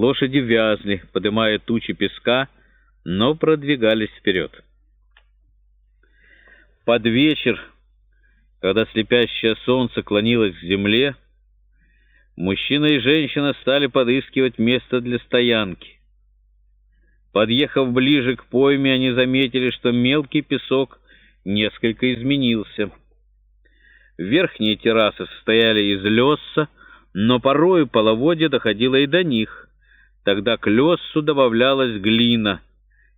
Лошади вязли, подымая тучи песка, но продвигались вперед. Под вечер, когда слепящее солнце клонилось к земле, мужчина и женщина стали подыскивать место для стоянки. Подъехав ближе к пойме, они заметили, что мелкий песок несколько изменился. Верхние террасы состояли из леса, но порою половодье доходило и до них. Тогда к лесу добавлялась глина,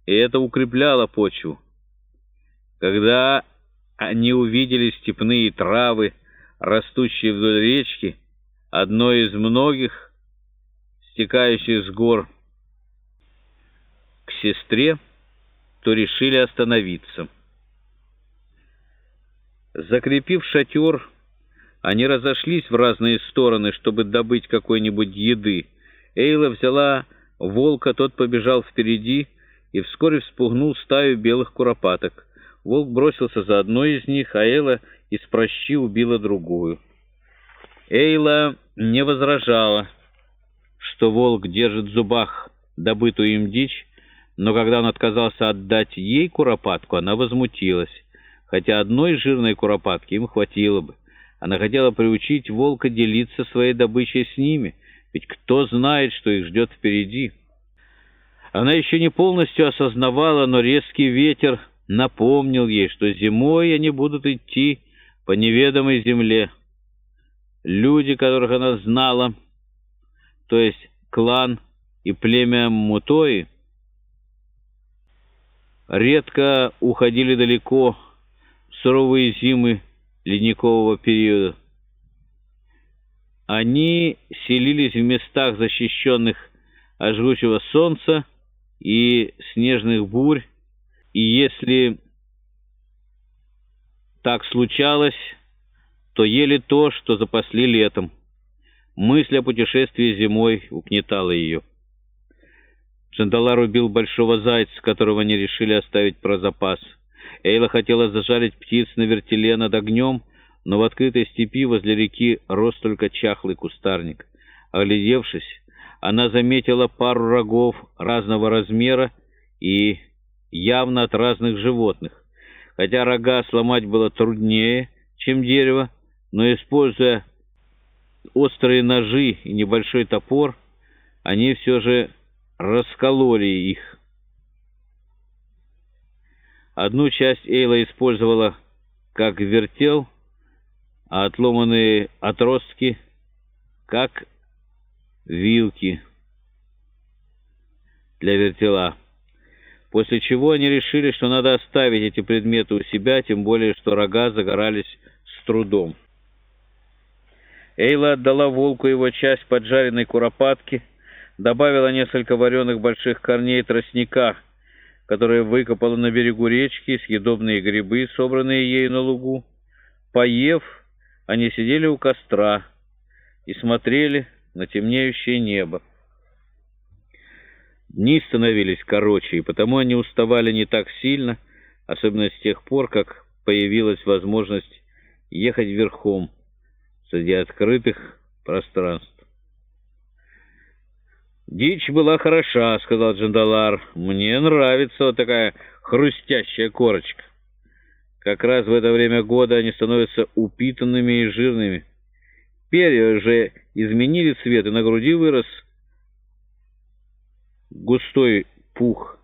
и это укрепляло почву. Когда они увидели степные травы, растущие вдоль речки, одной из многих, стекающих с гор к сестре, то решили остановиться. Закрепив шатер, они разошлись в разные стороны, чтобы добыть какой-нибудь еды. Эйла взяла волка, тот побежал впереди и вскоре вспугнул стаю белых куропаток. Волк бросился за одной из них, а Эйла из прощи убила другую. Эйла не возражала, что волк держит в зубах добытую им дичь, но когда он отказался отдать ей куропатку, она возмутилась хотя одной жирной куропатки им хватило бы. Она хотела приучить волка делиться своей добычей с ними, ведь кто знает, что их ждет впереди. Она еще не полностью осознавала, но резкий ветер напомнил ей, что зимой они будут идти по неведомой земле. Люди, которых она знала, то есть клан и племя Мутои, редко уходили далеко, суровые зимы ледникового периода. Они селились в местах, защищенных от жгучего солнца и снежных бурь, и если так случалось, то ели то, что запасли летом. Мысль о путешествии зимой угнетала ее. Джандалар убил большого зайца, которого они решили оставить про запас. Эйла хотела зажарить птиц на вертеле над огнем, но в открытой степи возле реки рос только чахлый кустарник. Оглядевшись, она заметила пару рогов разного размера и явно от разных животных. Хотя рога сломать было труднее, чем дерево, но, используя острые ножи и небольшой топор, они все же раскололи их. Одну часть Эйла использовала как вертел, а отломанные отростки как вилки для вертела. После чего они решили, что надо оставить эти предметы у себя, тем более, что рога загорались с трудом. Эйла отдала волку его часть поджаренной куропатки, добавила несколько вареных больших корней тростника — которая выкопала на берегу речки съедобные грибы, собранные ею на лугу. Поев, они сидели у костра и смотрели на темнеющее небо. Дни становились короче, и потому они уставали не так сильно, особенно с тех пор, как появилась возможность ехать верхом среди открытых пространств. «Дичь была хороша», — сказал Джандалар. «Мне нравится вот такая хрустящая корочка. Как раз в это время года они становятся упитанными и жирными. Перья же изменили цвет, и на груди вырос густой пух.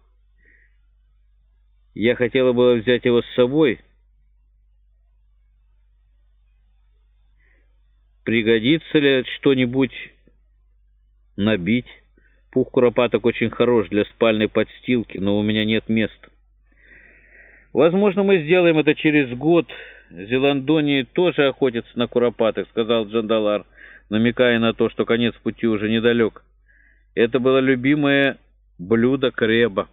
Я хотела было взять его с собой. Пригодится ли что-нибудь набить?» Пух куропаток очень хорош для спальной подстилки, но у меня нет места. Возможно, мы сделаем это через год. Зеландонии тоже охотятся на куропаток, сказал Джандалар, намекая на то, что конец пути уже недалек. Это было любимое блюдо Креба.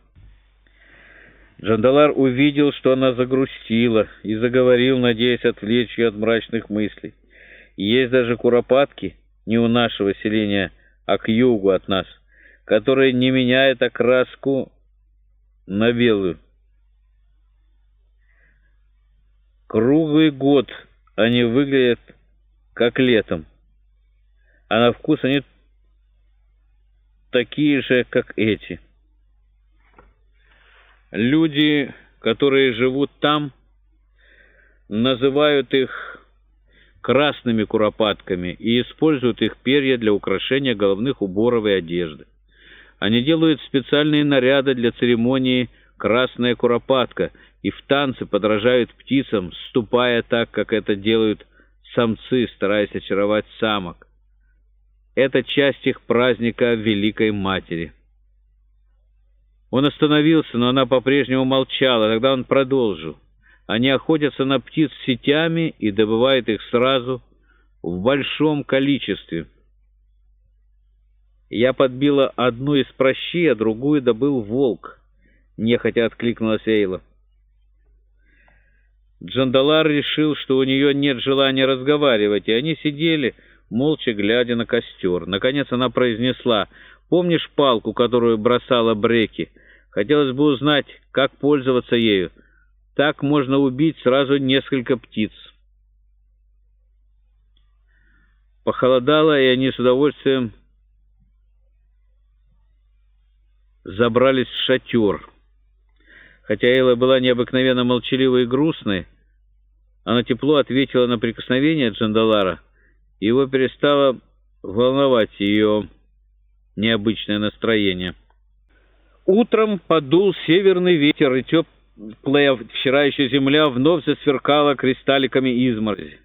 Джандалар увидел, что она загрустила, и заговорил, надеясь отвлечь ее от мрачных мыслей. Есть даже куропатки, не у нашего селения, а к югу от нас — который не меняет окраску на белую. Круглый год они выглядят как летом, а на вкус они такие же, как эти. Люди, которые живут там, называют их красными куропатками и используют их перья для украшения головных уборов и одежды. Они делают специальные наряды для церемонии «Красная куропатка» и в танце подражают птицам, ступая так, как это делают самцы, стараясь очаровать самок. Это часть их праздника Великой Матери. Он остановился, но она по-прежнему молчала. Тогда он продолжил. Они охотятся на птиц сетями и добывают их сразу в большом количестве. Я подбила одну из прощи, а другую добыл волк. Нехотя откликнулась Эйла. Джандалар решил, что у нее нет желания разговаривать, и они сидели, молча глядя на костер. Наконец она произнесла, «Помнишь палку, которую бросала Бреки? Хотелось бы узнать, как пользоваться ею. Так можно убить сразу несколько птиц». Похолодало, и они с удовольствием забрались в шатер. Хотя Элла была необыкновенно молчаливой и грустной, она тепло ответила на прикосновение Джандалара, и его перестало волновать ее необычное настроение. Утром подул северный ветер, и теплая вчера земля вновь засверкала кристалликами изморози.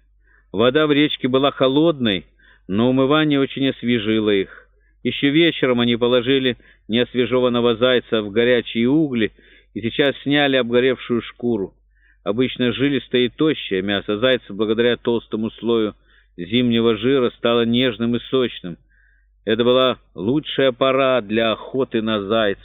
Вода в речке была холодной, но умывание очень освежило их. Еще вечером они положили неосвежеванного зайца в горячие угли и сейчас сняли обгоревшую шкуру. Обычно жилистое и тощее мясо зайца, благодаря толстому слою зимнего жира, стало нежным и сочным. Это была лучшая пора для охоты на зайцев.